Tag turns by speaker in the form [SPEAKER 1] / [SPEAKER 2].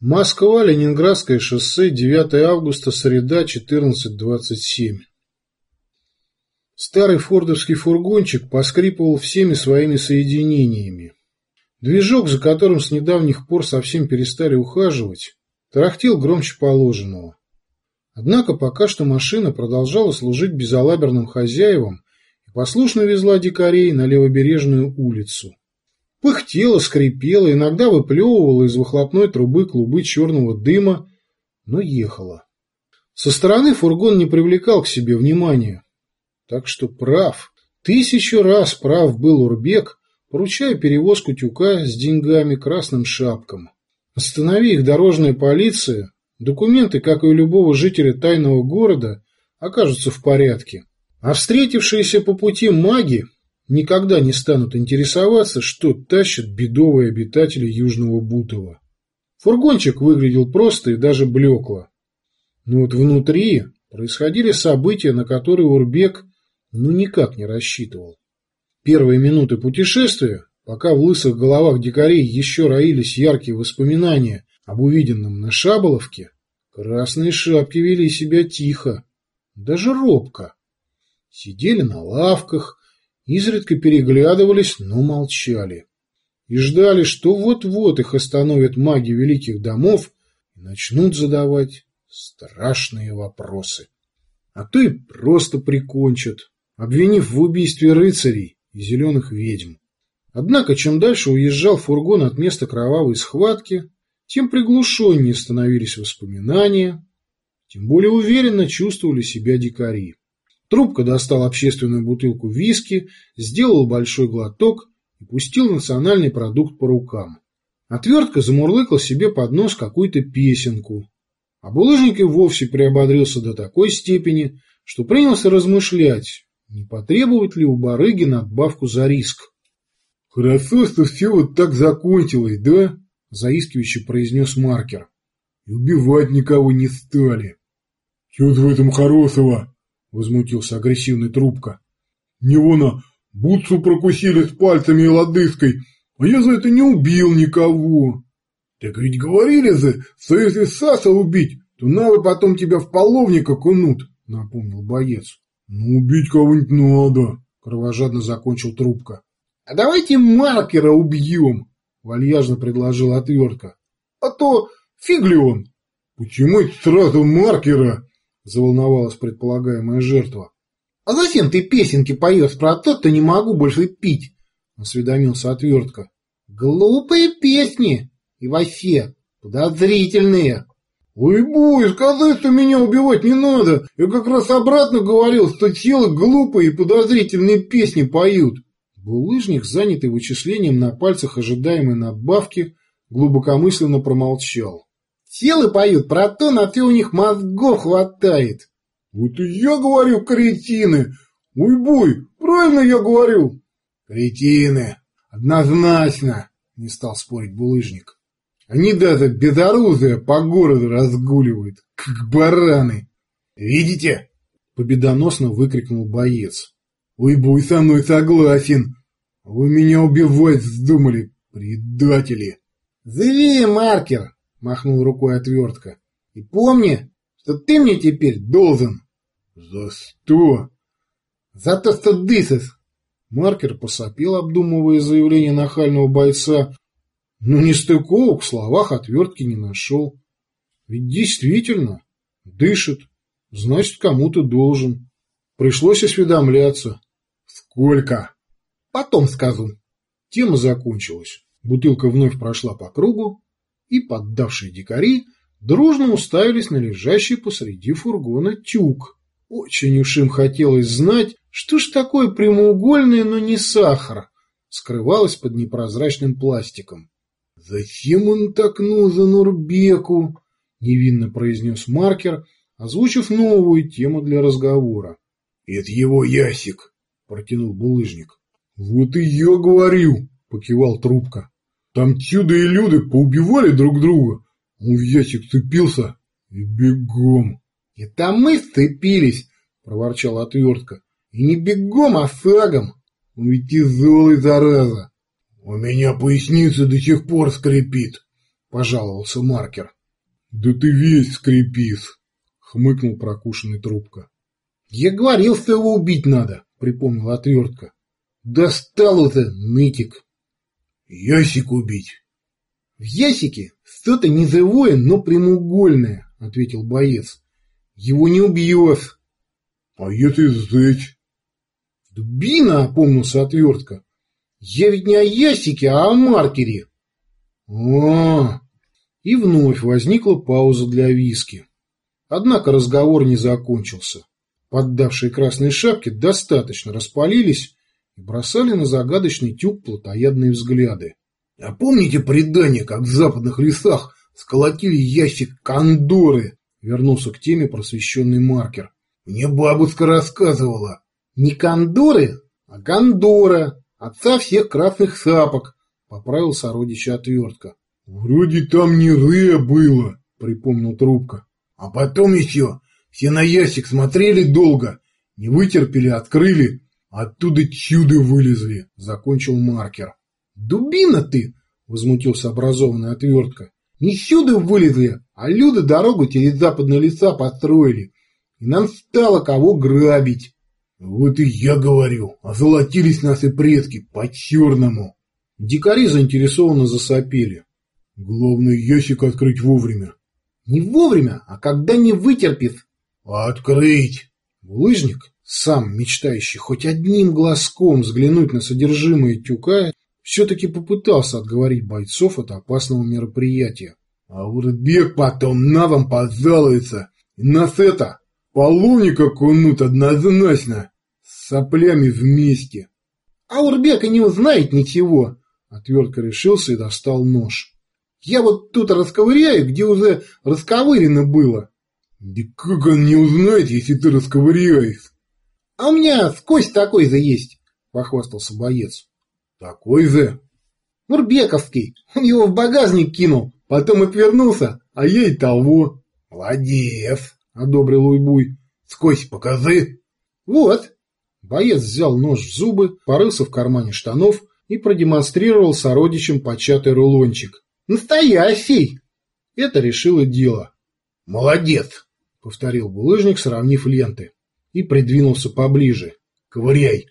[SPEAKER 1] Москва, Ленинградское шоссе, 9 августа, среда, 14.27. Старый фордовский фургончик поскрипывал всеми своими соединениями. Движок, за которым с недавних пор совсем перестали ухаживать, тарахтел громче положенного. Однако пока что машина продолжала служить безалаберным хозяевам и послушно везла дикарей на левобережную улицу. Пыхтела, скрипела, иногда выплевывала из выхлопной трубы клубы черного дыма, но ехала. Со стороны фургон не привлекал к себе внимания. Так что прав, тысячу раз прав был Урбек, поручая перевозку тюка с деньгами красным шапкам. Останови их дорожная полиция, документы, как и у любого жителя тайного города, окажутся в порядке. А встретившиеся по пути маги никогда не станут интересоваться, что тащат бедовые обитатели Южного Бутова. Фургончик выглядел просто и даже блекло. Но вот внутри происходили события, на которые Урбек ну никак не рассчитывал. Первые минуты путешествия, пока в лысых головах дикарей еще роились яркие воспоминания об увиденном на Шаболовке, красные шапки вели себя тихо, даже робко. Сидели на лавках, изредка переглядывались, но молчали. И ждали, что вот-вот их остановят маги великих домов и начнут задавать страшные вопросы. А то и просто прикончат, обвинив в убийстве рыцарей и зеленых ведьм. Однако, чем дальше уезжал фургон от места кровавой схватки, тем приглушеннее становились воспоминания, тем более уверенно чувствовали себя дикари. Трубка достал общественную бутылку виски, сделал большой глоток и пустил национальный продукт по рукам. Отвертка замурлыкал себе под нос какую-то песенку. А булыжник и вовсе приободрился до такой степени, что принялся размышлять, не потребует ли у барыги надбавку за риск. — Хорошо, что все вот так закончилось, да? — заискивающе произнес маркер. — И убивать никого не стали. — Чего в этом хорошего? — возмутился агрессивный трубка. — Не вон, бутсу прокусили с пальцами и лодыжкой, а я за это не убил никого. — Так ведь говорили же, что если Саса убить, то надо потом тебя в половник окунут, — напомнил боец. — Ну, убить кого-нибудь надо, — кровожадно закончил трубка. — А давайте маркера убьем, — вальяжно предложил отвертка. — А то фиг ли он? — Почему сразу маркера? Заволновалась предполагаемая жертва. — А зачем ты песенки поешь про то, что не могу больше пить? — осведомился отвертка. — Глупые песни и вообще подозрительные. — Ой, бой, сказать, что меня убивать не надо. Я как раз обратно говорил, что тело глупые и подозрительные песни поют. Булыжник, занятый вычислением на пальцах ожидаемой надбавки, глубокомысленно промолчал. Силы поют про то, на ты у них мозгов хватает. Вот и я говорю, кретины. Уйбуй, правильно я говорю. Кретины, однозначно, не стал спорить булыжник. Они даже безоружие по городу разгуливают, как бараны. Видите? Победоносно выкрикнул боец. Уйбуй со мной согласен. Вы меня убивать вздумали, предатели. Зови маркер, — махнул рукой отвертка. — И помни, что ты мне теперь должен. — За что? — За то, что дысос. Маркер посопел, обдумывая заявление нахального бойца, но нестыковок в словах отвертки не нашел. Ведь действительно, дышит, значит, кому-то должен. Пришлось осведомляться. — Сколько? — Потом скажу. Тема закончилась. Бутылка вновь прошла по кругу, и поддавшие дикари дружно уставились на лежащий посреди фургона тюк. Очень уж им хотелось знать, что ж такое прямоугольное, но не сахар, скрывалось под непрозрачным пластиком. «Зачем он так нужен Урбеку?» — невинно произнес маркер, озвучив новую тему для разговора. «Это его ясик», — протянул булыжник. «Вот и я говорю», — покивал трубка. Там чудо и люди поубивали друг друга. Он в ящик цепился и бегом. — Это мы сцепились, — проворчал отвертка. — И не бегом, а сагом. Он ведь тяжелый, зараза. — У меня поясница до сих пор скрипит, — пожаловался маркер.
[SPEAKER 2] — Да ты весь скрипис, — хмыкнул прокушенный трубка.
[SPEAKER 1] — Я говорил, что его убить надо, — припомнила отвертка. — Достал это, нытик.
[SPEAKER 2] — Ясик убить.
[SPEAKER 1] — В ясике что-то низовое, но прямоугольное, — ответил боец. — Его не убьешь.
[SPEAKER 2] — А если сжечь?
[SPEAKER 1] — Дубина, — опомнился отвертка. — Я ведь не о ясике, а о маркере. — А, И вновь возникла пауза для виски. Однако разговор не закончился. Поддавшие красной шапки достаточно распалились и бросали на загадочный тюк плотоядные взгляды.
[SPEAKER 2] А помните предание, как в западных лесах сколотили ящик кондоры?
[SPEAKER 1] Вернулся к теме просвещенный маркер.
[SPEAKER 2] Мне бабушка рассказывала.
[SPEAKER 1] Не кондоры, а кондора, отца всех красных сапок, поправил сородича отвертка.
[SPEAKER 2] Вроде там не ры было, припомнил трубка. А потом еще все на ящик смотрели долго, не вытерпели, открыли, оттуда чудо вылезли, закончил маркер.
[SPEAKER 1] «Дубина ты!» — возмутился образованная отвертка. «Не сюда вылезли, а люди дорогу через западные леса построили, и нам стало кого грабить».
[SPEAKER 2] «Вот и я говорю, озолотились наши предки по-черному».
[SPEAKER 1] Дикари заинтересованно засопели.
[SPEAKER 2] «Главное, ящик открыть вовремя».
[SPEAKER 1] «Не вовремя, а когда не вытерпит».
[SPEAKER 2] «Открыть!»
[SPEAKER 1] Булыжник, сам мечтающий хоть одним глазком взглянуть на содержимое тюка, все-таки попытался отговорить бойцов от опасного мероприятия.
[SPEAKER 2] А Урбек потом на вам пожалуется, и нас это, половника кунут однозначно, с соплями вместе.
[SPEAKER 1] А Урбек и не узнает ничего, отвертка решился и достал нож. Я вот тут расковыряю, где уже расковырено было.
[SPEAKER 2] Да как он не узнает, если ты расковыряешь?
[SPEAKER 1] А у меня сквозь такой же есть, похвастался боец.
[SPEAKER 2] Такой же?
[SPEAKER 1] Урбековский. Он его в багажник кинул, потом отвернулся, а и того.
[SPEAKER 2] Молодец, одобрил Уйбуй. Скось покажи.
[SPEAKER 1] Вот. Боец взял нож в зубы, порылся в кармане штанов и продемонстрировал сородичам початый рулончик. Настоящий! Это решило дело.
[SPEAKER 2] Молодец, повторил булыжник, сравнив ленты,
[SPEAKER 1] и придвинулся поближе.
[SPEAKER 2] Ковыряй.